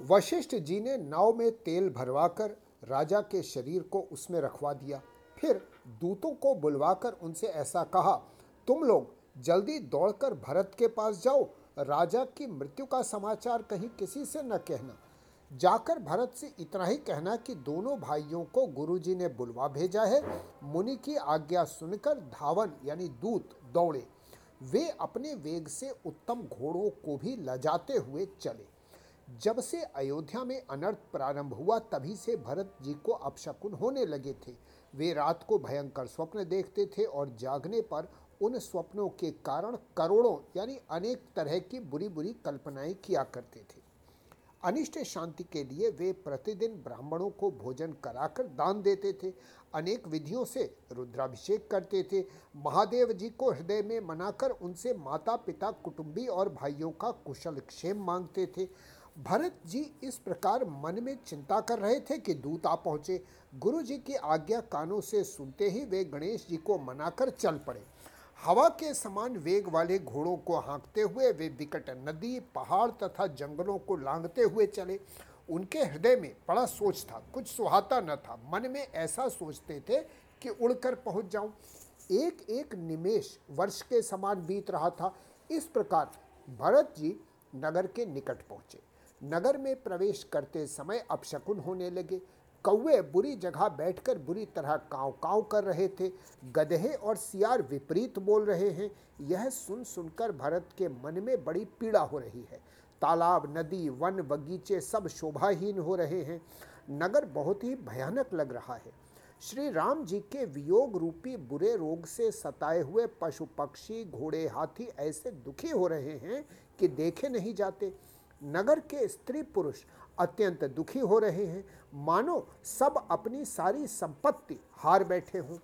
वशिष्ठ जी ने नाव में तेल भरवाकर राजा के शरीर को उसमें रखवा दिया। फिर दूतों को बुलवाकर उनसे ऐसा कहा, तुम लोग जल्दी दौड़कर भरत के पास जाओ। राजा की मृत्यु का समाचार कहीं किसी से न कहना। जाकर भरत से इतना ही कहना कि दोनों भाइयों को गुरुजी ने बुलवा भेजा है। मुनि की आज्ञा सुनकर धावन यानी दूत दौड़े। वे अपने वेग से उत्तम घोड़ों को भी लजाते हुए चले। जब से अयोध्या में अनर्थ प्रारंभ हुआ, तभी से भरत जी को अपशकुन होने लगे थे। वे रात को भयंकर स्वप्न देखते थे और जागने पर उन स्वप्नों के कारण करोड़ों, यानी अनेक तरह की बुरी बुरी कल्पनाएँ किया करते थे। अनिष्ट शांति के लिए वे प्रतिदिन ब्राह्मणों को भोजन कराकर दान देते थे। अनेक विधियों से रुद्राभिषेक करते थे। महादेव जी को हृदय में मनाकर उनसे माता पिता कुटुंबी और भाइयों का कुशल क्षेम मांगते थे। भरत जी इस प्रकार मन में चिंता कर रहे थे कि दूत आ पहुँचे। गुरु जी की आज्ञा कानों से सुनते ही वे गणेश जी को मनाकर चल पड़े। हवा के समान वेग वाले घोड़ों को हाँकते हुए वे विकट नदी, पहाड़ तथा जंगलों को लांघते हुए चले। उनके हृदय में बड़ा सोच था, कुछ सुहाता न था। मन में ऐसा सोचते थे कि उड़कर पहुँच जाऊँ। एक एक निमेश वर्ष के समान बीत रहा था। इस प्रकार भरत जी नगर के निकट पहुँचे। नगर में प्रवेश करते समय अपशकुन होने लगे। कौवे बुरी जगह बैठकर बुरी तरह काव काव कर रहे थे। गधे और सियार विपरीत बोल रहे हैं। यह सुन सुनकर भरत के मन में बड़ी पीड़ा हो रही है। तालाब, नदी, वन, बगीचे सब शोभाहीन हो रहे हैं। नगर बहुत ही भयानक लग रहा है। श्री राम जी के वियोग रूपी बुरे रोग से सताए हुए पशु पक्षी, घोड़े, हाथी ऐसे दुखी हो रहे हैं कि देखे नहीं जाते। नगर के स्त्री पुरुष अत्यंत दुखी हो रहे हैं। मानो सब अपनी सारी संपत्ति हार बैठे हों।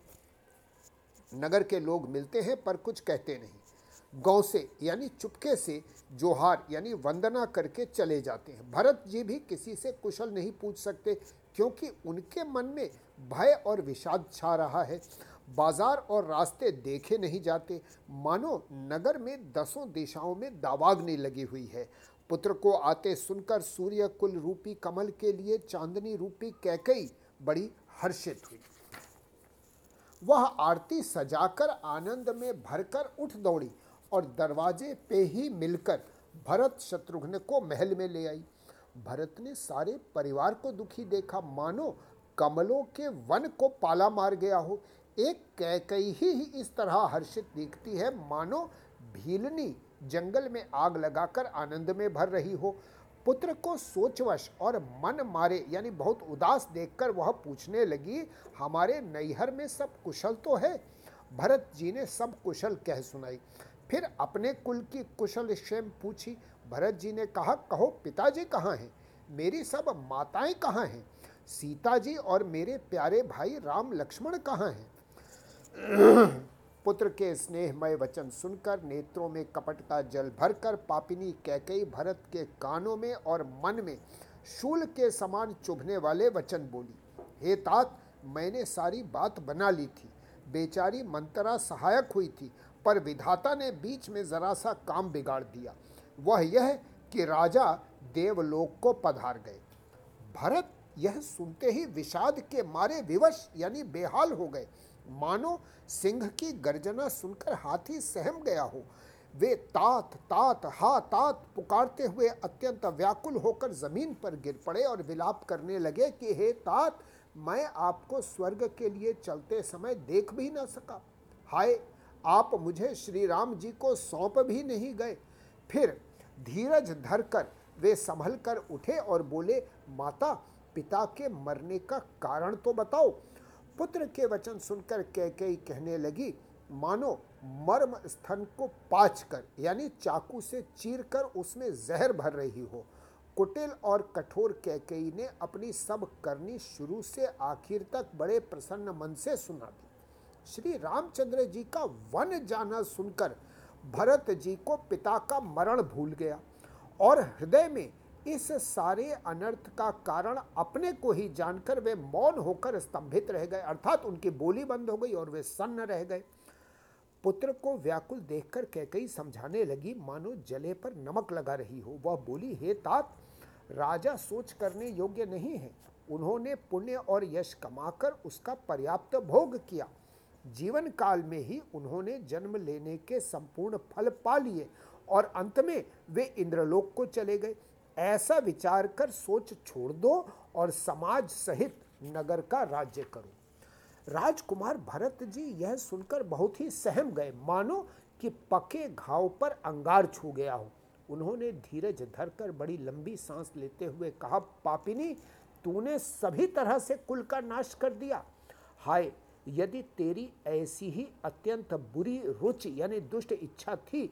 नगर के लोग मिलते हैं पर कुछ कहते नहीं। गाँव से यानी चुपके से जोहार यानी वंदना करके चले जाते हैं। भरत जी भी किसी से कुशल नहीं पूछ सकते क्योंकि उनके मन में भय और विषाद छा रहा है। बाज़ार और रास्ते देखे नहीं जाते। मानो नगर में दसों दिशाओं में दावाग्नि लगी हुई है। पुत्र को आते सुनकर सूर्य कुल रूपी कमल के लिए चांदनी रूपी कैकई बड़ी हर्षित हुई। वह आरती सजाकर आनंद में भरकर उठ दौड़ी और दरवाजे पे ही मिलकर भरत शत्रुघ्न को महल में ले आई। भरत ने सारे परिवार को दुखी देखा। मानो कमलों के वन को पाला मार गया हो। एक कैकई ही इस तरह हर्षित दिखती है। मानो भीलनी जंगल में आग लगाकर आनंद में भर रही हो। पुत्र को सोचवश और मन मारे, यानी बहुत उदास देखकर वह पूछने लगी, हमारे नैहर में सब कुशल तो है? भरत जी ने सब कुशल कह सुनाई। फिर अपने कुल की कुशल क्षेम पूछी। भरत जी ने कहा, कहो, पिताजी कहाँ हैं? मेरी सब माताएँ कहाँ हैं? सीता जी और मेरे प्यारे भाई राम लक्ष्मण कहाँ हैं? पुत्र के स्नेहमय वचन सुनकर नेत्रों में कपट का जल भरकर पापिनी कैकई भरत के कानों में और मन में शूल के समान चुभने वाले वचन बोली, हे तात, मैंने सारी बात बना ली थी। बेचारी मंतरा सहायक हुई थी, पर विधाता ने बीच में जरा सा काम बिगाड़ दिया। वह यह कि राजा देवलोक को पधार गए। भरत यह सुनते ही विषाद के मारे विवश यानी बेहाल हो गए। मानो सिंह की गर्जना सुनकर हाथी सहम गया हो। वे तात तात, हा, तात पुकारते हुए अत्यंत व्याकुल होकर ज़मीन पर गिर पड़े और विलाप करने लगे कि, हे तात, मैं आपको स्वर्ग के लिए चलते समय देख भी ना सका। हाय, आप मुझे श्री राम जी को सौंप भी नहीं गए फिर धीरज धरकर वे संभल कर उठे और बोले, माता, पिता के मरने का कारण तो बताओ। पुत्र के वचन सुनकर कैकेयी कहने लगी, मानो मर्म स्थन को पाच कर, यानी चाकू से चीर कर उसमें जहर भर रही हो। कुटिल और कठोर कैकेयी ने अपनी सब करनी शुरू से आखिर तक बड़े प्रसन्न मन से सुना दी। श्री रामचंद्र जी का वन जाना सुनकर भरत जी को पिता का मरण भूल गया और हृदय में इस सारे अनर्थ का कारण अपने को ही जानकर वे मौन होकर स्तंभित रह गए, अर्थात उनकी बोली बंद हो गई और वे सन्न रह गए। पुत्र को व्याकुल देखकर कैकई समझाने लगी, मानो जले पर नमक लगा रही हो। वह बोली, हे तात, राजा सोच करने योग्य नहीं है। उन्होंने पुण्य और यश कमाकर उसका पर्याप्त भोग किया। जीवन काल में ही उन्होंने जन्म लेने के संपूर्ण फल पा लिए और अंत में वे इंद्रलोक को चले गए। ऐसा विचार कर सोच छोड़ दो और समाज सहित नगर का राज्य करो। राजकुमार भरत जी यह सुनकर बहुत ही सहम गए। मानो कि पके घाव पर अंगार छू गया हो। उन्होंने धीरज धरकर बड़ी लंबी सांस लेते हुए कहा, पापिनी, तूने सभी तरह से कुल का नाश कर दिया। हाय, यदि तेरी ऐसी ही अत्यंत बुरी रुचि यानी दुष्ट इच्छा थी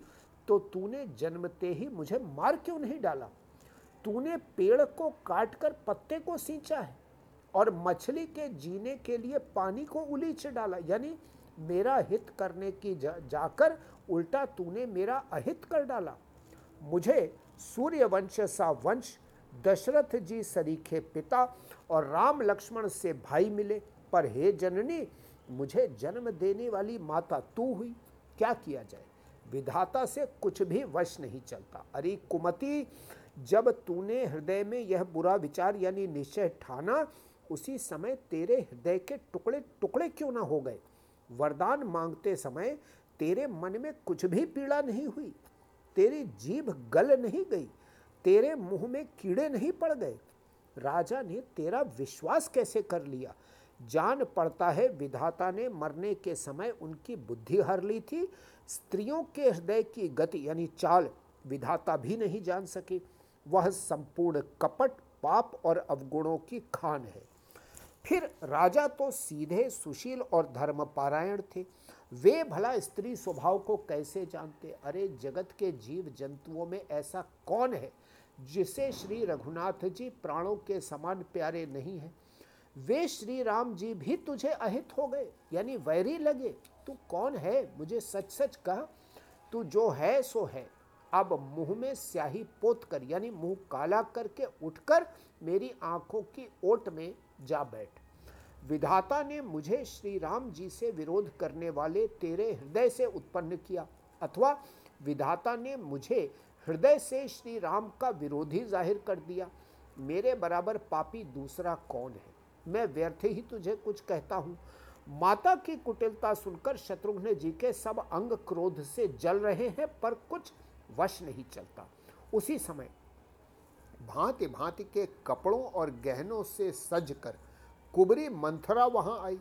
तो तूने जन्मते ही मुझे मार क्यों नहीं डाला? तूने पेड़ को काटकर पत्ते को सींचा है और मछली के जीने के लिए पानी को उलीच डाला। यानी मेरा हित करने की जा, जाकर उल्टा तूने मेरा अहित कर डाला। मुझे सूर्य वंश सा वंश दशरथ जी सरीखे पिता और राम लक्ष्मण से भाई मिले। पर हे जननी मुझे जन्म देने वाली माता तू हुई। क्या किया जाए? विधाता से कुछ भी वश नहीं चलता। अरे कुमति जब तूने हृदय में यह बुरा विचार यानी निश्चय ठाना, उसी समय तेरे हृदय के टुकड़े टुकड़े क्यों ना हो गए? वरदान मांगते समय तेरे मन में कुछ भी पीड़ा नहीं हुई। तेरी जीभ गल नहीं गई। तेरे मुँह में कीड़े नहीं पड़ गए। राजा ने तेरा विश्वास कैसे कर लिया? जान पड़ता है विधाता ने मरने के समय उनकी बुद्धि हर ली थी। स्त्रियों के हृदय की गति यानी चाल विधाता भी नहीं जान सके। वह संपूर्ण कपट, पाप और अवगुणों की खान है। फिर राजा तो सीधे सुशील और धर्मपारायण थे। वे भला स्त्री स्वभाव को कैसे जानते? अरे, जगत के जीव जंतुओं में ऐसा कौन है जिसे श्री रघुनाथ जी प्राणों के समान प्यारे नहीं हैं? वे श्री राम जी भी तुझे अहित हो गए, यानी वैरी लगे। तू कौन है? मुझे सच सच कह। तू जो है, सो है। अब मुँह में स्याही पोत कर, यानी मुँह काला करके उठकर मेरी आँखों की ओट में जा बैठ। विधाता ने मुझे श्री राम जी से विरोध करने वाले तेरे हृदय से उत्पन्न किया, अथवा विधाता ने मुझे हृदय से श्री राम का विरोधी ज़ाहिर कर दिया। मेरे बराबर पापी दूसरा कौन है? मैं व्यर्थ ही तुझे कुछ कहता हूँ। माता की कुटिलता सुनकर शत्रुघ्न जी के सब अंग क्रोध से जल रहे हैं, पर कुछ वश नहीं चलता। उसी समय भांति भांति के कपड़ों और गहनों से सज कर कुबरी मंथरा वहाँ आई।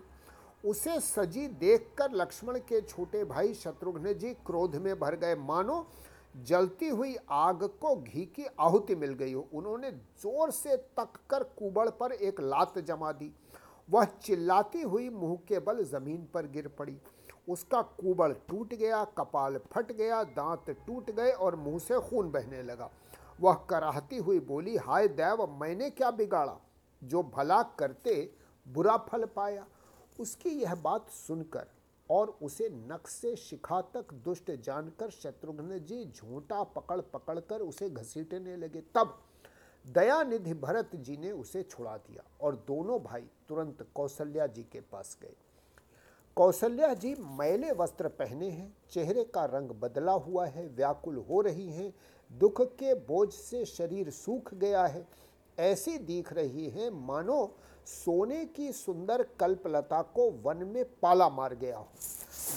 उसे सजी देखकर लक्ष्मण के छोटे भाई शत्रुघ्न जी क्रोध में भर गए। मानो जलती हुई आग को घी की आहुति मिल गई हो। उन्होंने ज़ोर से तक कर कुबड़ पर एक लात जमा दी। वह चिल्लाती हुई मुँह के बल ज़मीन पर गिर पड़ी। उसका कुबड़ टूट गया, कपाल फट गया, दांत टूट गए और मुँह से खून बहने लगा। वह कराहती हुई बोली, हाय देव, मैंने क्या बिगाड़ा? जो भला करते, बुरा फल पाया। उसकी यह बात सुनकर और उसे नख से शिखा तक दुष्ट जानकर शत्रुघ्न जी झूठा पकड़ पकड़ कर उसे घसीटने लगे। तब दयानिधि भरत जी ने उसे छुड़ा दिया और दोनों भाई तुरंत कौशल्या जी के पास गए। कौशल्या जी मैले वस्त्र पहने हैं, चेहरे का रंग बदला हुआ है, व्याकुल हो रही हैं, दुख के बोझ से शरीर सूख गया है। ऐसी दिख रही है, मानो सोने की सुंदर कल्पलता को वन में पाला मार गया हो।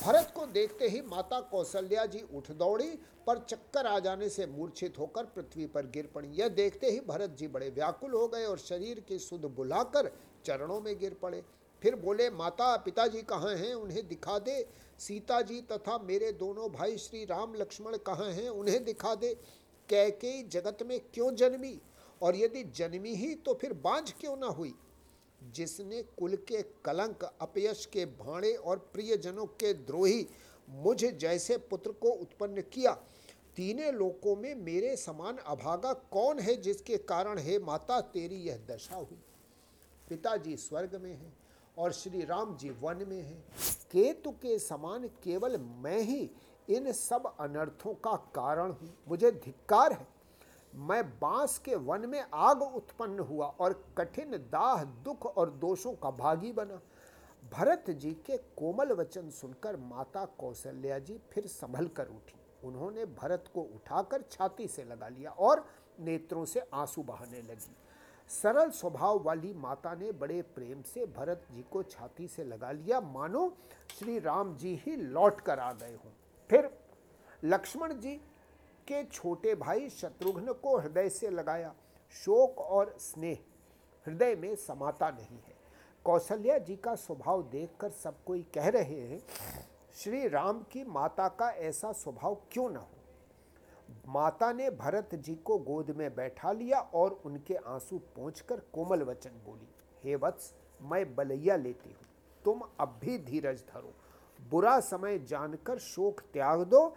भरत को देखते ही माता कौशल्या जी उठ दौड़ी, पर चक्कर आ जाने से मूर्छित होकर पृथ्वी पर गिर पड़ी। यह देखते ही भरत जी बड़े व्याकुल हो गए और शरीर की सुध बुलाकर चरणों में गिर पड़े। फिर बोले, माता, पिताजी कहाँ हैं? उन्हें दिखा दे। सीता जी तथा मेरे दोनों भाई श्री राम लक्ष्मण कहाँ हैं? उन्हें दिखा दे। कैके जगत में क्यों जन्मी? और यदि जन्मी ही तो फिर बांझ क्यों ना हुई? जिसने कुल के कलंक, अपयश के भाणे और प्रियजनों के द्रोही मुझ जैसे पुत्र को उत्पन्न किया, तीनों लोकों में मेरे समान अभागा कौन है जिसके कारण, हे माता, तेरी यह दशा हुई। पिताजी स्वर्ग में हैं। और श्री राम जी वन में हैं। केतु के समान केवल मैं ही इन सब अनर्थों का कारण हूँ। मुझे धिक्कार है। मैं बाँस के वन में आग उत्पन्न हुआ और कठिन दाह, दुख और दोषों का भागी बना। भरत जी के कोमल वचन सुनकर माता कौशल्या जी फिर संभल कर उठी। उन्होंने भरत को उठाकर छाती से लगा लिया और नेत्रों से आँसू बहाने लगी। सरल स्वभाव वाली माता ने बड़े प्रेम से भरत जी को छाती से लगा लिया। मानो श्री राम जी ही लौट कर आ गए हों। फिर लक्ष्मण जी के छोटे भाई शत्रुघ्न को हृदय से लगाया। शोक और स्नेह हृदय में समाता नहीं है। कौशल्या जी का स्वभाव देखकर सब कोई कह रहे हैं, श्री राम की माता का ऐसा स्वभाव क्यों न हो? माता ने भरत जी को गोद में बैठा लिया और उनके आँसू पहुँचकर कोमल वचन बोली, हे वत्स, मैं बलैया लेती हूँ। तुम अब भी धीरज धरो। बुरा समय जानकर शोक त्याग दो।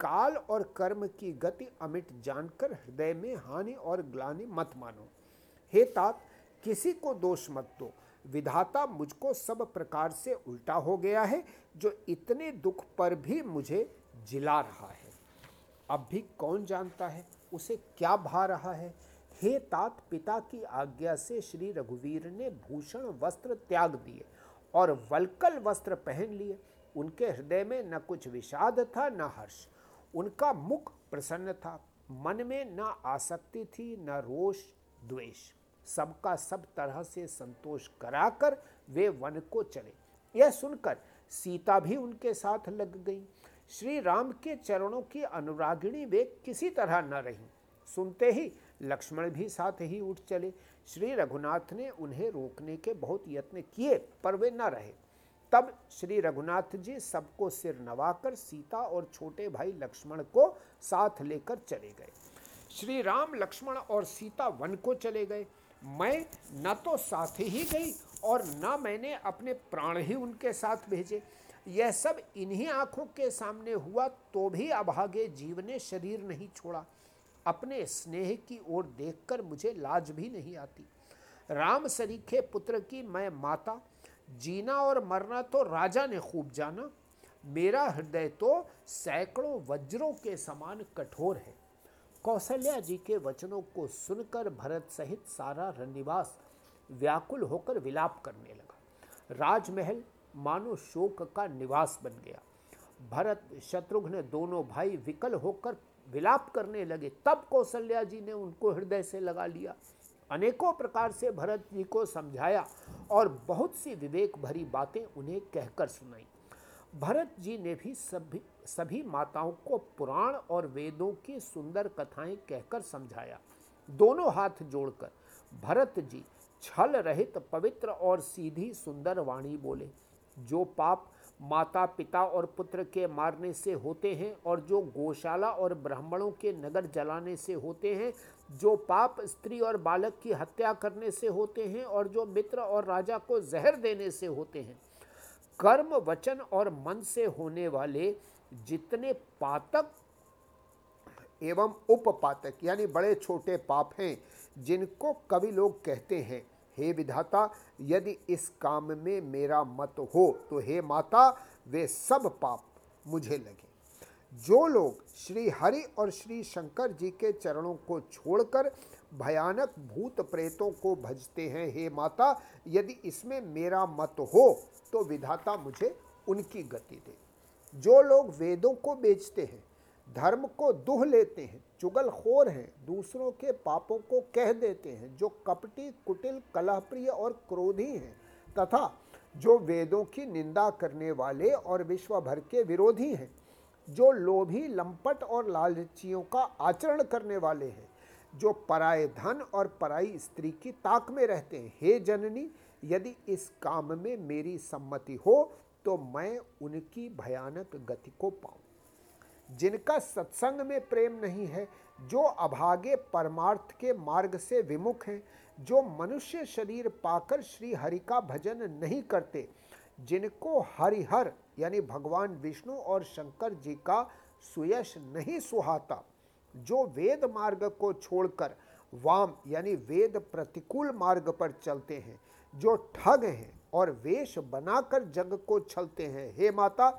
काल और कर्म की गति अमिट जानकर हृदय में हानि और ग्लानि मत मानो। हे तात, किसी को दोष मत दो। विधाता मुझको सब प्रकार से उल्टा हो गया है, जो इतने दुख पर भी मुझे जिला रहा है। अब भी कौन जानता है, उसे क्या भा रहा है? हे तात पिता की आज्ञा से श्री रघुवीर ने भूषण वस्त्र त्याग दिए और वलकल वस्त्र पहन लिए। उनके हृदय में न कुछ विषाद था, न हर्ष। उनका मुख प्रसन्न था। मन में न आसक्ति थी, न रोष, द्वेष। सबका सब तरह से संतोष कराकर वे वन को चले। यह सुनकर सीता भी उनके साथ लग गई। श्री राम के चरणों की अनुरागिणी वे किसी तरह न रही। सुनते ही लक्ष्मण भी साथ ही उठ चले। श्री रघुनाथ ने उन्हें रोकने के बहुत यत्न किए, पर वे न रहे। तब श्री रघुनाथ जी सबको सिर नवाकर सीता और छोटे भाई लक्ष्मण को साथ लेकर चले गए। श्री राम, लक्ष्मण और सीता वन को चले गए। मैं न तो साथ ही गई और न मैंने अपने प्राण ही उनके साथ भेजे। यह सब इन्हीं आँखों के सामने हुआ तो भी अभागे जीव ने शरीर नहीं छोड़ा। अपने स्नेह की ओर देखकर मुझे लाज भी नहीं आती। राम सरीखे पुत्र की मैं माता, जीना और मरना तो राजा ने खूब जाना। मेरा हृदय तो सैकड़ों वज्रों के समान कठोर है। कौशल्या जी के वचनों को सुनकर भरत सहित सारा रनिवास व्याकुल होकर विलाप करने लगा। राजमहल मानो शोक का निवास बन गया। भरत, शत्रुघ्न दोनों भाई विकल होकर विलाप करने लगे। तब कौशल्या जी ने उनको हृदय से लगा लिया। अनेकों प्रकार से भरत जी को समझाया और बहुत सी विवेक भरी बातें उन्हें कहकर सुनाई। भरत जी ने भी सभी सभी माताओं को पुराण और वेदों की सुंदर कथाएँ कहकर समझाया। दोनों हाथ जोड़कर भरत जी छल रहित पवित्र और सीधी सुंदर वाणी बोले। जो पाप माता पिता और पुत्र के मारने से होते हैं और जो गौशाला और ब्राह्मणों के नगर जलाने से होते हैं, जो पाप स्त्री और बालक की हत्या करने से होते हैं और जो मित्र और राजा को जहर देने से होते हैं। कर्म, वचन और मन से होने वाले जितने पातक एवं उपपातक यानी बड़े छोटे पाप हैं, जिनको कवि लोग कहते हैं हे विधाता, यदि इस काम में मेरा मत हो तो हे माता, वे सब पाप मुझे लगे। जो लोग श्री हरि और श्री शंकर जी के चरणों को छोड़कर भयानक भूत प्रेतों को भजते हैं, हे माता, यदि इसमें मेरा मत हो तो विधाता मुझे उनकी गति दे। जो लोग वेदों को बेचते हैं धर्म को दुह लेते हैं, चुगलखोर हैं, दूसरों के पापों को कह देते हैं, जो कपटी, कुटिल, कलहप्रिय और क्रोधी हैं, तथा जो वेदों की निंदा करने वाले और विश्व भर के विरोधी हैं, जो लोभी, लंपट और लालचियों का आचरण करने वाले हैं, जो पराए धन और पराई स्त्री की ताक में रहते हैं। हे जननी, यदि इस काम में मेरी सम्मति हो तो मैं उनकी भयानक गति को पाऊँ। जिनका सत्संग में प्रेम नहीं है, जो अभागे परमार्थ के मार्ग से विमुख हैं, जो मनुष्य शरीर पाकर श्री हरि का भजन नहीं करते, जिनको हरिहर, यानी भगवान विष्णु और शंकर जी का सुयश नहीं सुहाता, जो वेद मार्ग को छोड़कर वाम, यानी वेद प्रतिकूल मार्ग पर चलते हैं, जो ठग हैं और वेश बनाकर जग को छलते हैं। हे माता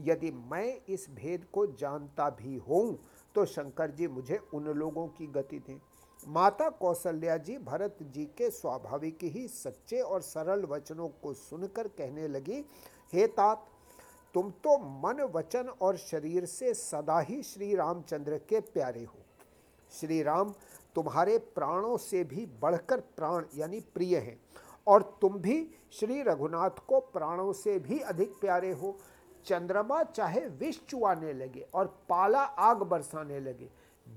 यदि मैं इस भेद को जानता भी हूँ तो शंकर जी मुझे उन लोगों की गति दें। माता कौशल्या जी भरत जी के स्वाभाविक ही सच्चे और सरल वचनों को सुनकर कहने लगी, हे तात, तुम तो मन, वचन और शरीर से सदा ही श्री रामचंद्र के प्यारे हो। श्री राम तुम्हारे प्राणों से भी बढ़कर प्राण यानी प्रिय हैं, और तुम भी श्री रघुनाथ को प्राणों से भी अधिक प्यारे हो। चंद्रमा चाहे विष चुआने लगे और पाला आग बरसाने लगे।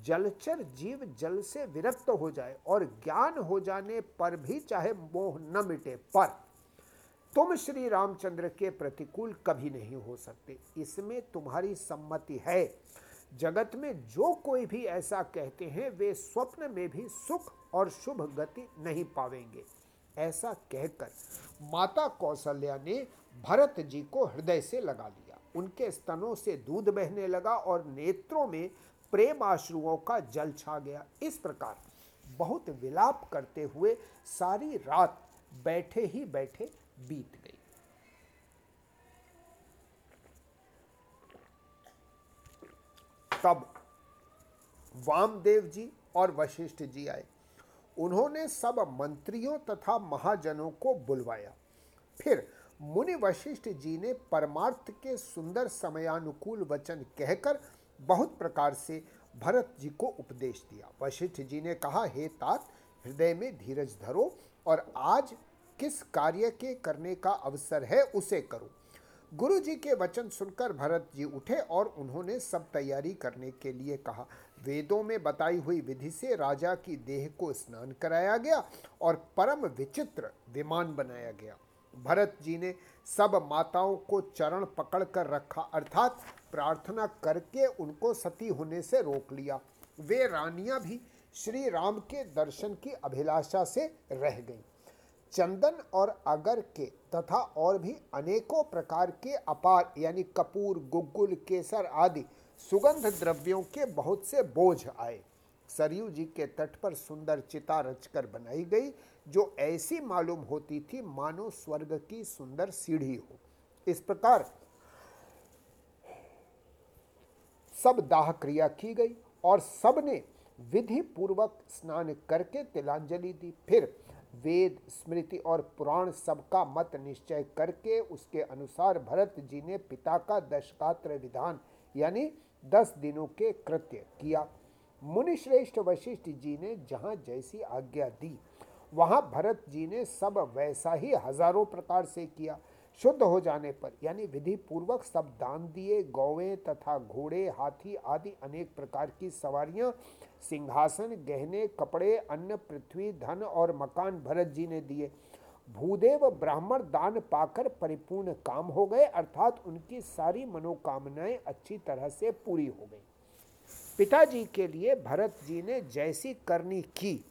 जलचर जीव जल से विरक्त हो जाए और ज्ञान हो जाने पर भी चाहे मोह न मिटे, पर तुम श्री रामचंद्र के प्रतिकूल कभी नहीं हो सकते। इसमें तुम्हारी सम्मति है। जगत में जो कोई भी ऐसा कहते हैं, वे स्वप्न में भी सुख और शुभ गति नहीं पावेंगे। ऐसा कहकर माता कौशल्या ने भरत जी को हृदय से लगा लिया। उनके स्तनों से दूध बहने लगा और नेत्रों में प्रेम आश्रुओं का जल छा गया। इस प्रकार बहुत विलाप करते हुए सारी रात बैठे ही बैठे बीत गई। तब वामदेव जी और वशिष्ठ जी आए। उन्होंने सब मंत्रियों तथा महाजनों को बुलवाया। फिर मुनि वशिष्ठ जी ने परमार्थ के सुंदर समयानुकूल वचन कहकर बहुत प्रकार से भरत जी को उपदेश दिया। वशिष्ठ जी ने कहा, हे तात, हृदय में धीरज धरो और आज किस कार्य के करने का अवसर है उसे करो। गुरु जी के वचन सुनकर भरत जी उठे और उन्होंने सब तैयारी करने के लिए कहा। वेदों में बताई हुई विधि से राजा की देह को स्नान कराया गया और परम विचित्र विमान बनाया गया। भरत जी ने सब माताओं को चरण पकड़ कर रखा, अर्थात प्रार्थना करके उनको सती होने से रोक लिया। वे रानियाँ भी श्री राम के दर्शन की अभिलाषा से रह गईं। चंदन और अगर के तथा और भी अनेकों प्रकार के अपार, यानी कपूर, गुग्गुल, केसर आदि सुगंध द्रव्यों के बहुत से बोझ आए। सरयू जी के तट पर सुंदर चिता रचकर बनाई गई, जो ऐसी मालूम होती थी मानो स्वर्ग की सुंदर सीढ़ी हो। इस प्रकार सब दाह क्रिया की गई और सबने विधि पूर्वक स्नान करके तिलांजलि दी। फिर वेद, स्मृति और पुराण सबका मत निश्चय करके उसके अनुसार भरत जी ने पिता का दशकात्र विधान यानी दस दिनों के कृत्य किया। मुनिश्रेष्ठ वशिष्ठ जी ने जहाँ जैसी आज्ञा दी, वहाँ भरत जी ने सब वैसा ही हज़ारों प्रकार से किया। शुद्ध हो जाने पर, यानी विधि पूर्वक सब दान दिए, गौवें तथा घोड़े, हाथी आदि अनेक प्रकार की सवारियाँ, सिंहासन, गहने, कपड़े, अन्न, पृथ्वी, धन और मकान भरत जी ने दिए। भूदेव ब्राह्मण दान पाकर परिपूर्ण काम हो गए, अर्थात उनकी सारी मनोकामनाएँ अच्छी तरह से पूरी हो गई। पिताजी के लिए भरत जी ने जैसी करनी की,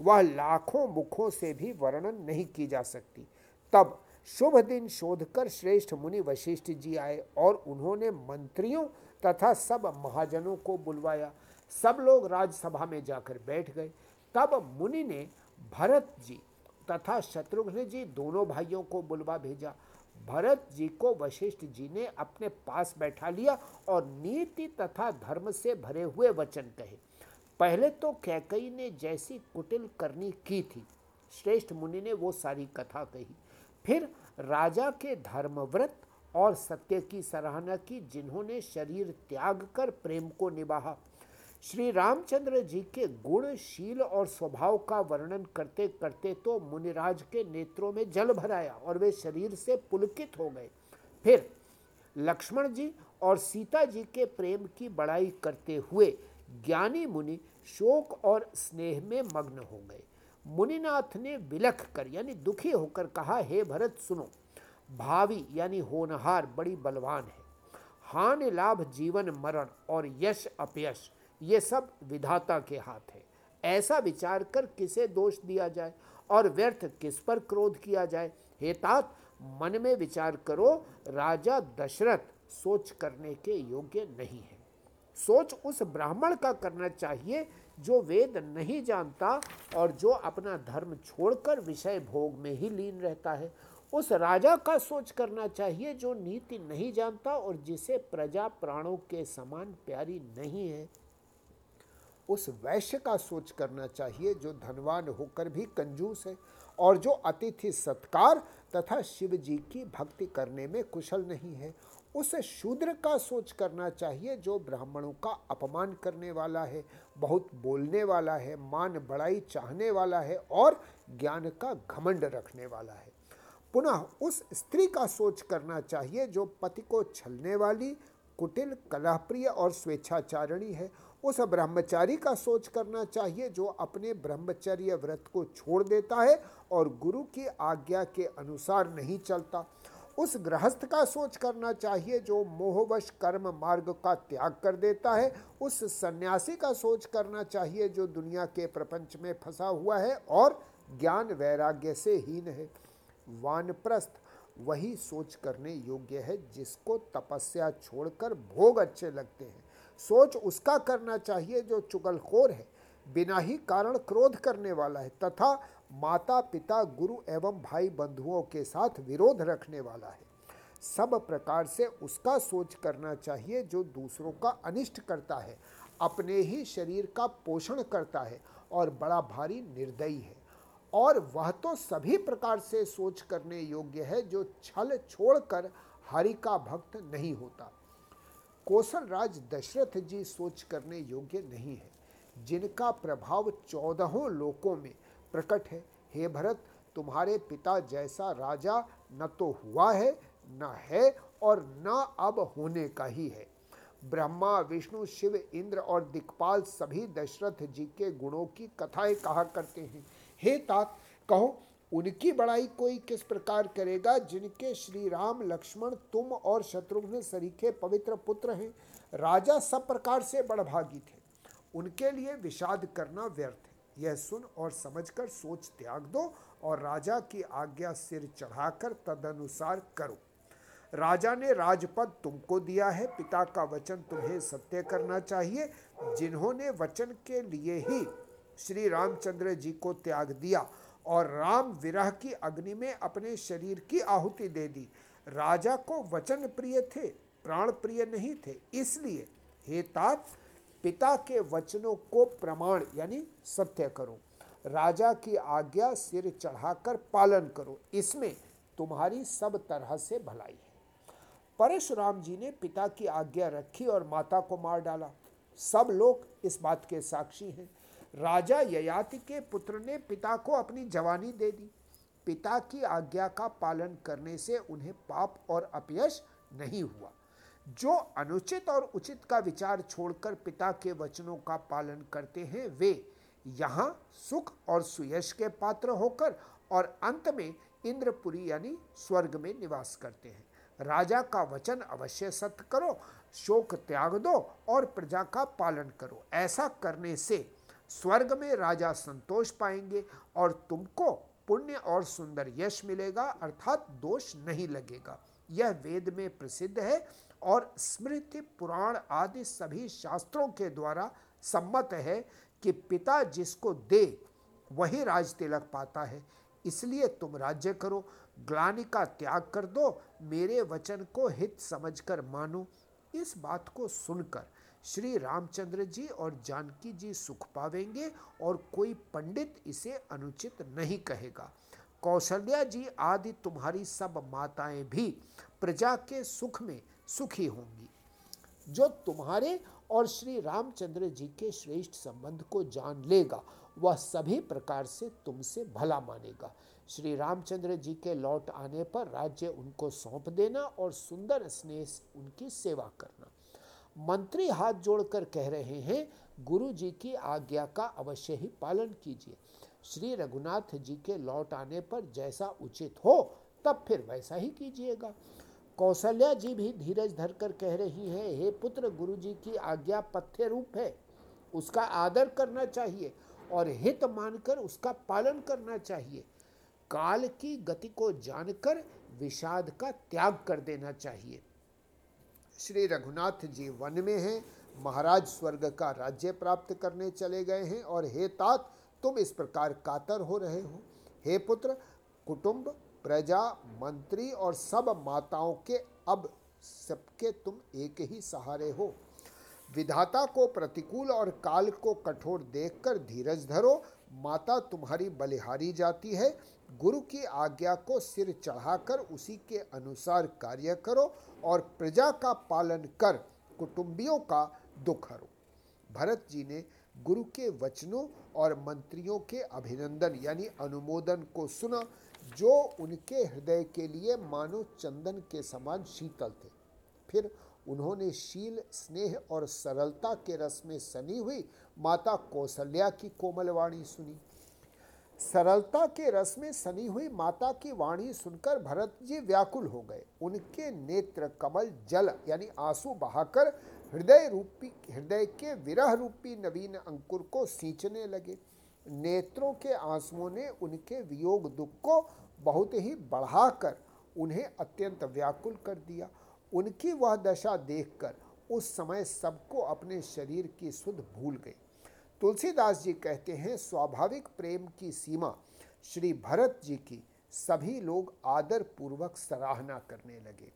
वह लाखों मुखों से भी वर्णन नहीं की जा सकती। तब शुभ दिन शोधकर श्रेष्ठ मुनि वशिष्ठ जी आए और उन्होंने मंत्रियों तथा सब महाजनों को बुलवाया। सब लोग राजसभा में जाकर बैठ गए। तब मुनि ने भरत जी तथा शत्रुघ्न जी दोनों भाइयों को बुलवा भेजा। भरत जी को वशिष्ठ जी ने अपने पास बैठा लिया और नीति तथा धर्म से भरे हुए वचन कहे। पहले तो कैकई ने जैसी कुटिल करनी की थी। श्रेष्ठ मुनि ने वो सारी कथा कही। फिर राजा के धर्मव्रत और सत्य की सराहना की, जिन्होंने शरीर त्याग कर प्रेम को निभाहा। श्री रामचंद्र जी के गुण शील और स्वभाव का वर्णन करते करते तो मुनिराज के नेत्रों में जल भराया और वे शरीर से पुलकित हो गए। फिर लक्ष्मण जी और सीता जी के प्रेम की बड़ाई करते हुए ज्ञानी मुनि शोक और स्नेह में मग्न हो गए। मुनिनाथ ने विलख कर, यानी दुखी होकर कहा, हे भरत, सुनो। भावी, यानी होनहार, बड़ी बलवान है। हानि, लाभ, जीवन, मरण और यश, अपयश, ये सब विधाता के हाथ है। ऐसा विचार कर किसे दोष दिया जाए और व्यर्थ किस पर क्रोध किया जाए? हेतात मन में विचार करो, राजा दशरथ सोच करने के योग्य नहीं है। सोच उस ब्राह्मण का करना चाहिए जो वेद नहीं जानता और जो अपना धर्म छोड़कर विषय भोग में ही लीन रहता है, उस राजा का सोच करना चाहिए जो नीति नहीं जानता और जिसे प्रजा प्राणों के समान प्यारी नहीं है। उस वैश्य का सोच करना चाहिए जो धनवान होकर भी कंजूस है और जो अतिथि सत्कार तथा शिव जी की भक्ति करने में कुशल नहीं है उस शूद्र का सोच करना चाहिए, जो ब्राह्मणों का अपमान करने वाला है, बहुत बोलने वाला है, मान बड़ाई चाहने वाला है और ज्ञान का घमंड रखने वाला है। पुनः उस स्त्री का सोच करना चाहिए, जो पति को छलने वाली, कुटिल, कलाप्रिय और स्वेच्छाचारिणी है। उस ब्रह्मचारी का सोच करना चाहिए, जो अपने ब्रह्मचर्य व्रत को छोड़ देता है और गुरु की आज्ञा के अनुसार नहीं चलता। उस गृहस्थ का सोच करना चाहिए जो मोहवश कर्म मार्ग का त्याग कर देता है। उस सन्यासी का सोच करना चाहिए जो दुनिया के प्रपंच में फंसा हुआ है और ज्ञान वैराग्य से हीन है। वानप्रस्थ वही सोच करने योग्य है जिसको तपस्या छोड़कर भोग अच्छे लगते हैं। सोच उसका करना चाहिए जो चुगलखोर है। बिना ही कारण क्रोध करने वाला है तथा माता पिता गुरु एवं भाई बंधुओं के साथ विरोध रखने वाला है। सब प्रकार से उसका सोच करना चाहिए जो दूसरों का अनिष्ट करता है, अपने ही शरीर का पोषण करता है और बड़ा भारी निर्दयी है। और वह तो सभी प्रकार से सोच करने योग्य है जो छल छोड़कर हरि का भक्त नहीं होता। कौशल राज दशरथ जी सोच करने योग्य नहीं है। जिनका प्रभाव चौदहों लोकों में प्रकट है। हे भरत, तुम्हारे पिता जैसा राजा न तो हुआ है, न है और न अब होने का ही है। ब्रह्मा, विष्णु, शिव, इंद्र और दिक्पाल सभी दशरथ जी के गुणों की कथाएँ कहा करते हैं। हे तात, कहो, उनकी बड़ाई कोई किस प्रकार करेगा जिनके श्री राम, लक्ष्मण, तुम और शत्रुघ्न सरीखे पवित्र पुत्र हैं? राजा सब प्रकार से बड़भागी थे उनके लिए विषाद करना व्यर्थ है। यह सुन और समझकर सोच त्याग दो और राजा की आज्ञा सिर चढ़ाकर तदनुसार करो। राजा ने राजपद तुमको दिया है, पिता का वचन तुम्हें सत्य करना चाहिए, जिन्होंने वचन के लिए ही श्री रामचंद्र जी को त्याग दिया और राम विरह की अग्नि में अपने शरीर की आहुति दे दी। राजा को वचन प्रिय थे प्राण प्रिय नहीं थे, इसलिए हे तात पिता के वचनों को प्रमाण, यानी सत्य करो। राजा की आज्ञा सिर चढ़ाकर पालन करो। इसमें तुम्हारी सब तरह से भलाई है। परशुराम जी ने पिता की आज्ञा रखी और माता को मार डाला। सब लोग इस बात के साक्षी हैं। राजा ययाति के पुत्र ने पिता को अपनी जवानी दे दी। पिता की आज्ञा का पालन करने से उन्हें पाप और अपयश नहीं हुआ। जो अनुचित और उचित का विचार छोड़कर पिता के वचनों का पालन करते हैं, वे यहाँ सुख और सुयश के पात्र होकर और अंत में इंद्रपुरी यानी स्वर्ग में निवास करते हैं। राजा का वचन अवश्य सत्य करो, शोक त्याग दो और प्रजा का पालन करो। ऐसा करने से स्वर्ग में राजा संतोष पाएँगे और तुमको पुण्य और सुंदर यश मिलेगा, अर्थात दोष नहीं लगेगा। यह वेद में प्रसिद्ध है और स्मृति पुराण आदि सभी शास्त्रों के द्वारा सम्मत है कि पिता जिसको दे, वही राज तिलक पाता है। इसलिए तुम राज्य करो, ग्लानि का त्याग कर दो, मेरे वचन को हित समझकर मानो। इस बात को सुनकर श्री रामचंद्र जी और जानकी जी सुख पावेंगे और कोई पंडित इसे अनुचित नहीं कहेगा। कौशल्या जी आदि तुम्हारी सब माताएँ भी प्रजा के सुख में सुखी होंगी। जो तुम्हारे और श्री रामचंद्र जी के श्रेष्ठ संबंध को जान लेगा, वह सभी प्रकार से तुमसे भला मानेगा। श्री रामचंद्र जी के लौट आने पर राज्य उनको सौंप देना और सुंदर स्नेह उनकी सेवा करना। मंत्री हाथ जोड़कर कह रहे हैं, गुरु जी की आज्ञा का अवश्य ही पालन कीजिए। श्री रघुनाथ जी के लौट आने पर जैसा उचित हो, तब फिर वैसा ही कीजिएगा। कौशल्या जी भी धीरज धरकर कह रही हैं, हे पुत्र गुरु जी की आज्ञा पथ्य रूप है। उसका आदर करना चाहिए और हित मानकर उसका पालन करना चाहिए। काल की गति को जानकर विषाद का त्याग कर देना चाहिए। श्री रघुनाथ जी वन में हैं। महाराज स्वर्ग का राज्य प्राप्त करने चले गए हैं और हे तात, तुम इस प्रकार कातर हो रहे हो। हे पुत्र, कुटुंब प्रजा, मंत्री और सब माताओं के, अब सबके तुम एक ही सहारे हो। विधाता को प्रतिकूल और काल को कठोर देखकर धीरज धरो, माता तुम्हारी बलिहारी जाती है। गुरु की आज्ञा को सिर चढ़ाकर उसी के अनुसार कार्य करो और प्रजा का पालन कर कुटुंबियों का दुख हरो। भरत जी ने गुरु के वचनों और मंत्रियों के अभिनंदन यानी अनुमोदन को सुना जो उनके हृदय के लिए मानो चंदन के समान शीतल थे। फिर उन्होंने शील, स्नेह और सरलता के रस में सनी हुई माता कौशल्या की कोमल वाणी सुनी। सरलता के रस में सनी हुई माता की वाणी सुनकर भरत जी व्याकुल हो गए। उनके नेत्र कमल, जल यानी आँसू बहाकर हृदय रूपी, हृदय के विरह रूपी नवीन अंकुर को सींचने लगे। नेत्रों के आंसुओं ने उनके वियोग दुख को बहुत ही बढ़ाकर उन्हें अत्यंत व्याकुल कर दिया। उनकी वह दशा देखकर उस समय सबको अपने शरीर की सुध भूल गई। तुलसीदास जी कहते हैं, स्वाभाविक प्रेम की सीमा श्री भरत जी की। सभी लोग आदर पूर्वक सराहना करने लगे।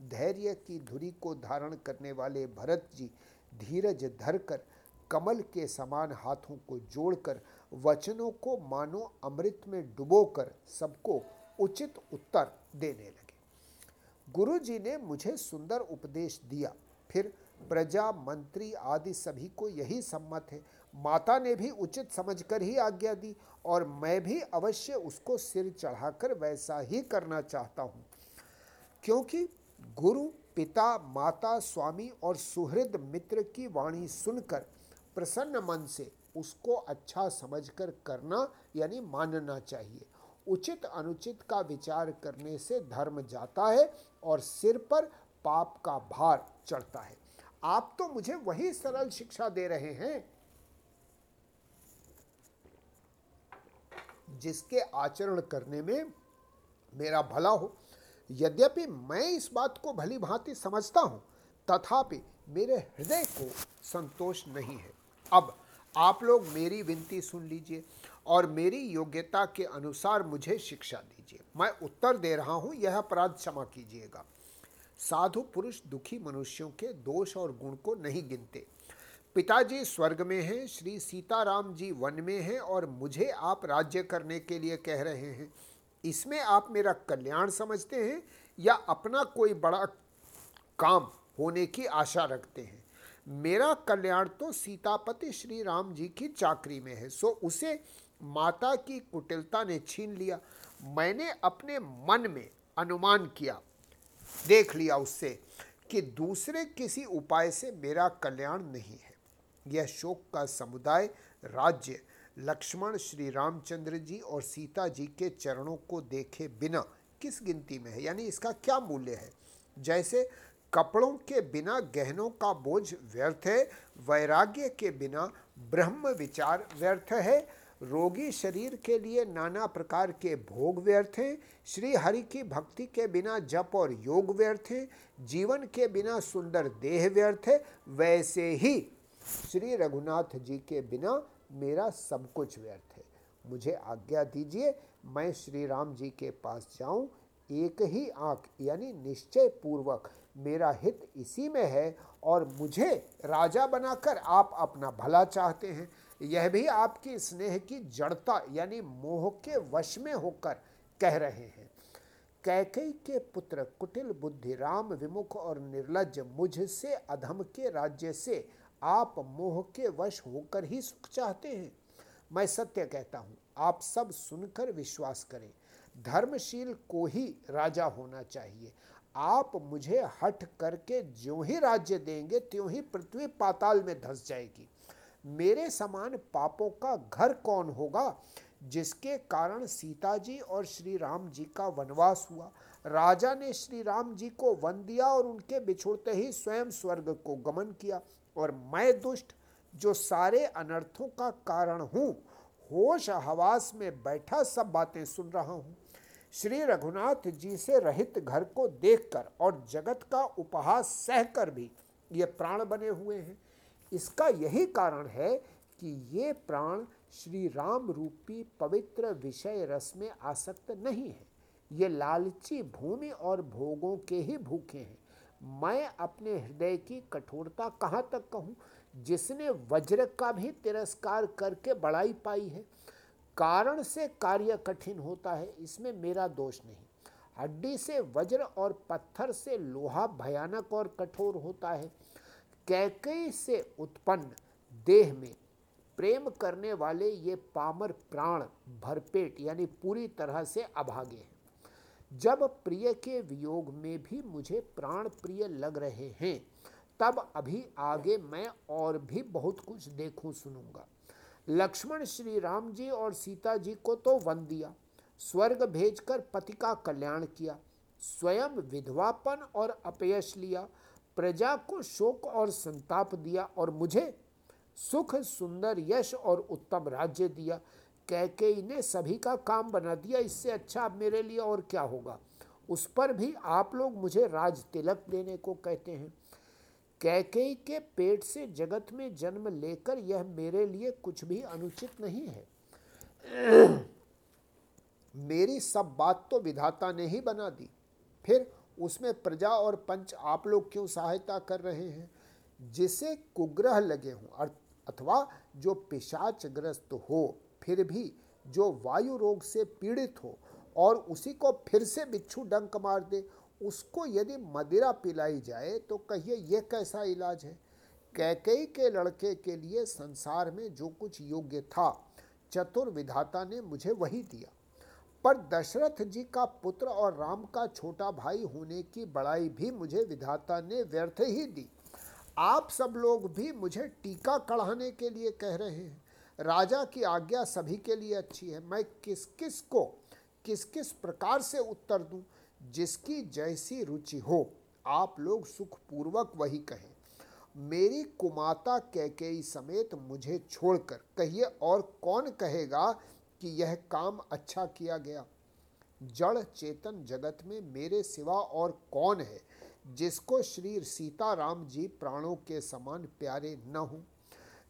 धैर्य की धुरी को धारण करने वाले भरत जी धीरज धरकर कमल के समान हाथों को जोड़कर वचनों को मानो अमृत में डुबोकर सबको उचित उत्तर देने लगे। गुरु जी ने मुझे सुंदर उपदेश दिया। फिर प्रजा, मंत्री आदि सभी को यही सम्मत है। माता ने भी उचित समझकर ही आज्ञा दी और मैं भी अवश्य उसको सिर चढ़ाकर वैसा ही करना चाहता हूँ। क्योंकि गुरु, पिता, माता, स्वामी और सुहृद मित्र की वाणी सुनकर प्रसन्न मन से उसको अच्छा समझकर करना, यानी मानना चाहिए। उचित अनुचित का विचार करने से धर्म जाता है और सिर पर पाप का भार चढ़ता है। आप तो मुझे वही सरल शिक्षा दे रहे हैं, जिसके आचरण करने में मेरा भला हो। यद्यपि मैं इस बात को भली भांति समझता हूँ, तथापि मेरे हृदय को संतोष नहीं है। अब आप लोग मेरी विनती सुन लीजिए और मेरी योग्यता के अनुसार मुझे शिक्षा दीजिए। मैं उत्तर दे रहा हूँ, यह अपराध क्षमा कीजिएगा। साधु पुरुष दुखी मनुष्यों के दोष और गुण को नहीं गिनते। पिताजी स्वर्ग में हैं, श्री सीताराम जी वन में हैं और मुझे आप राज्य करने के लिए कह रहे हैं। इसमें आप मेरा कल्याण समझते हैं या अपना कोई बड़ा काम होने की आशा रखते हैं? मेरा कल्याण तो सीतापति श्री राम जी की चाकरी में है। सो उसे माता की कुटिलता ने छीन लिया। मैंने अपने मन में अनुमान किया, देख लिया उससे कि दूसरे किसी उपाय से मेरा कल्याण नहीं है। यह शोक का समुदाय, राज्य, लक्ष्मण श्री रामचंद्र जी और सीता जी के चरणों को देखे बिना किस गिनती में है? यानी इसका क्या मूल्य है? जैसे कपड़ों के बिना गहनों का बोझ व्यर्थ है, वैराग्य के बिना ब्रह्म विचार व्यर्थ है। रोगी शरीर के लिए नाना प्रकार के भोग व्यर्थ हैं। श्री हरि की भक्ति के बिना जप और योग व्यर्थ हैं। जीवन के बिना सुंदर देह व्यर्थ है, वैसे ही श्री रघुनाथ जी के बिना मेरा सब कुछ व्यर्थ है। मुझे आज्ञा दीजिए, मैं श्री राम जी के पास जाऊँ। एक ही आँख, यानी निश्चय पूर्वक मेरा हित इसी में है और मुझे राजा बनाकर आप अपना भला चाहते हैं। यह भी आपकी स्नेह की जड़ता यानी मोह के वश में होकर कह रहे हैं। कैकई के पुत्र कुटिल बुद्धि राम विमुख और निर्लज मुझसे अधम के राज्य से आप मोह के वश होकर ही सुख चाहते हैं। मैं सत्य कहता हूँ, आप सब सुनकर विश्वास करें, धर्मशील को ही राजा होना चाहिए। आप मुझे हट करके जो ही राज्य देंगे, त्यों ही पृथ्वी पाताल में धस जाएगी। मेरे समान पापों का घर कौन होगा, जिसके कारण सीता जी और श्री राम जी का वनवास हुआ। राजा ने श्री राम जी को वन दिया और उनके बिछुड़ते ही स्वयं स्वर्ग को गमन किया। और मैं दुष्ट, जो सारे अनर्थों का कारण हूँ, होश हवास में बैठा सब बातें सुन रहा हूँ। श्री रघुनाथ जी से रहित घर को देखकर और जगत का उपहास सहकर भी ये प्राण बने हुए हैं। इसका यही कारण है कि ये प्राण श्री राम रूपी पवित्र विषय रस में आसक्त नहीं है। ये लालची भूमि और भोगों के ही भूखे हैं। मैं अपने हृदय की कठोरता कहाँ तक कहूँ? जिसने वज्र का भी तिरस्कार करके बड़ाई पाई है। कारण से कार्य कठिन होता है, इसमें मेरा दोष नहीं। हड्डी से वज्र और पत्थर से लोहा भयानक और कठोर होता है। कैकई से उत्पन्न देह में प्रेम करने वाले ये पामर प्राण भरपेट, यानी पूरी तरह से अभागे हैं। जब प्रिय के वियोग में भी मुझे प्राण प्रिय लग रहे हैं, तब अभी आगे मैं और भी बहुत कुछ देखूँ, सुनूँगा। लक्ष्मण श्री राम जी और सीता जी को तो वन दिया, स्वर्ग भेजकर पति का कल्याण किया, स्वयं विधवापन और अपयश लिया, प्रजा को शोक और संताप दिया और मुझे सुख, सुंदर, यश और उत्तम राज्य दिया। कैकेयी ने सभी का काम बना दिया, इससे अच्छा मेरे लिए और क्या होगा? उस पर भी आप लोग मुझे राज तिलक देने को कहते हैं। कैकेयी के पेट से जगत में जन्म लेकर यह मेरे लिए कुछ भी अनुचित नहीं है। मेरी सब बात तो विधाता ने ही बना दी। फिर उसमें प्रजा और पंच आप लोग क्यों सहायता कर रहे हैं? जिसे कुग्रह लगे हों अथवा जो पिशाचग्रस्त हो, फिर भी जो वायु रोग से पीड़ित हो, और उसी को फिर से बिच्छू डंक मार दे उसको यदि मदिरा पिलाई जाए तो कहिए, यह कैसा इलाज है? कैकई के लड़के के लिए संसार में जो कुछ योग्य था, चतुर विधाता ने मुझे वही दिया। पर दशरथ जी का पुत्र और राम का छोटा भाई होने की बड़ाई भी मुझे विधाता ने व्यर्थ ही दी। आप सब लोग भी मुझे टीका कढ़ाने के लिए कह रहे हैं। राजा की आज्ञा सभी के लिए अच्छी है। मैं किस किस को किस किस प्रकार से उत्तर दूँ? जिसकी जैसी रुचि हो, आप लोग सुखपूर्वक वही कहें। मेरी कुमाता कैकेयी समेत मुझे छोड़कर कहिए और कौन कहेगा कि यह काम अच्छा किया गया? जड़ चेतन जगत में मेरे सिवा और कौन है, जिसको श्री सीताराम जी प्राणों के समान प्यारे न हों?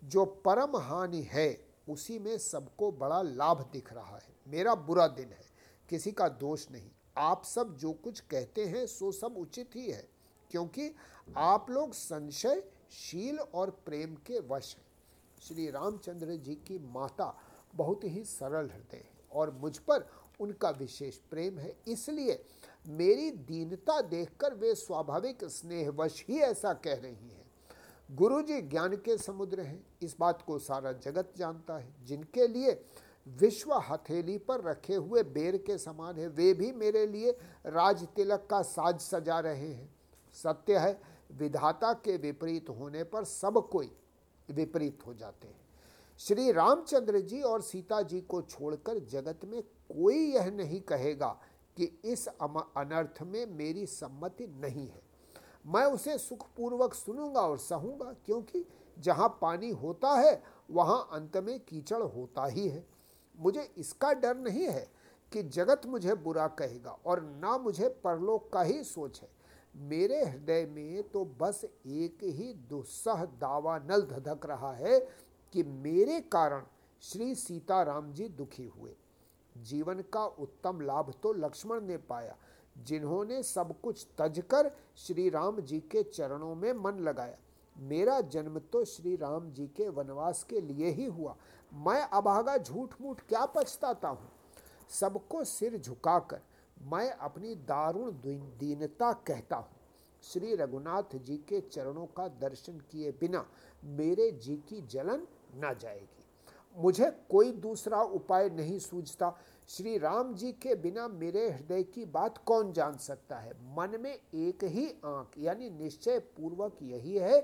जो परम हानि है, उसी में सबको बड़ा लाभ दिख रहा है। मेरा बुरा दिन है, किसी का दोष नहीं। आप सब जो कुछ कहते हैं, सो सब उचित ही है, क्योंकि आप लोग संशय शील और प्रेम के वश हैं। श्री रामचंद्र जी की माता बहुत ही सरल हृदय है और मुझ पर उनका विशेष प्रेम है। इसलिए मेरी दीनता देखकर वे स्वाभाविक स्नेहवश ही ऐसा कह रही हैं। गुरु जी ज्ञान के समुद्र हैं, इस बात को सारा जगत जानता है, जिनके लिए विश्व हथेली पर रखे हुए बेर के समान है। वे भी मेरे लिए राज तिलक का साज सजा रहे हैं। सत्य है, विधाता के विपरीत होने पर सब कोई विपरीत हो जाते हैं। श्री रामचंद्र जी और सीता जी को छोड़कर जगत में कोई यह नहीं कहेगा कि इस अनर्थ में मेरी सम्मति नहीं है। मैं उसे सुखपूर्वक सुनूँगा और सहूँगा, क्योंकि जहाँ पानी होता है, वहाँ अंत में कीचड़ होता ही है। मुझे इसका डर नहीं है कि जगत मुझे बुरा कहेगा और ना मुझे परलोक का ही सोच है। मेरे हृदय में तो बस एक ही दुस्सह दावा नल धधक रहा है कि मेरे कारण श्री सीताराम जी दुखी हुए। जीवन का उत्तम लाभ तो लक्ष्मण ने पाया, जिन्होंने सब कुछ तजकर श्री राम जी के चरणों में मन लगाया। मेरा जन्म तो श्री राम जी के वनवास के लिए ही हुआ मैं अभागा झूठ मूठ क्या पछताता हूँ? सबको सिर झुकाकर मैं अपनी दारुण दीनता कहता हूँ। श्री रघुनाथ जी के चरणों का दर्शन किए बिना मेरे जी की जलन न जाएगी। मुझे कोई दूसरा उपाय नहीं सूझता। श्री राम जी के बिना मेरे हृदय की बात कौन जान सकता है? मन में एक ही आँख, यानी निश्चय पूर्वक यही है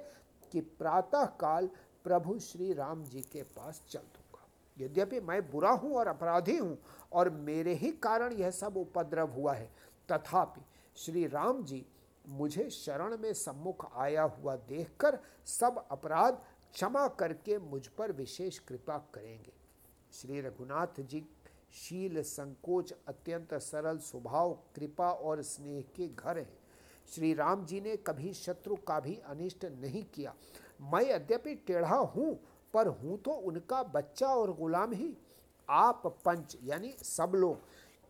कि प्रातः काल प्रभु श्री राम जी के पास चल दूँगा। यद्यपि मैं बुरा हूँ और अपराधी हूँ, और मेरे ही कारण यह सब उपद्रव हुआ है, तथापि श्री राम जी मुझे शरण में सम्मुख आया हुआ देखकर सब अपराध क्षमा करके मुझ पर विशेष कृपा करेंगे। श्री रघुनाथ जी, शील संकोच, अत्यंत सरल स्वभाव, कृपा और स्नेह के घर हैं। श्री राम जी ने कभी शत्रु का भी अनिष्ट नहीं किया मैं यद्यपि टेढ़ा हूँ, पर हूँ तो उनका बच्चा और गुलाम ही। आप पंच, यानी सब लोग,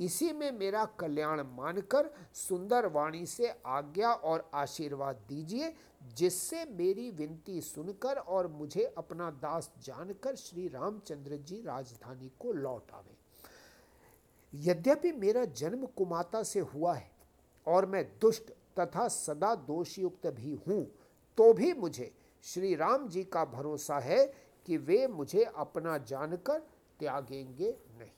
इसी में मेरा कल्याण मानकर सुंदर वाणी से आज्ञा और आशीर्वाद दीजिए, जिससे मेरी विनती सुनकर और मुझे अपना दास जानकर श्री रामचंद्र जी राजधानी को लौट आवे। यद्यपि मेरा जन्म कुमाता से हुआ है और मैं दुष्ट तथा सदा दोषयुक्त भी हूँ तो भी मुझे श्री राम जी का भरोसा है कि वे मुझे अपना जानकर त्यागेंगे नहीं।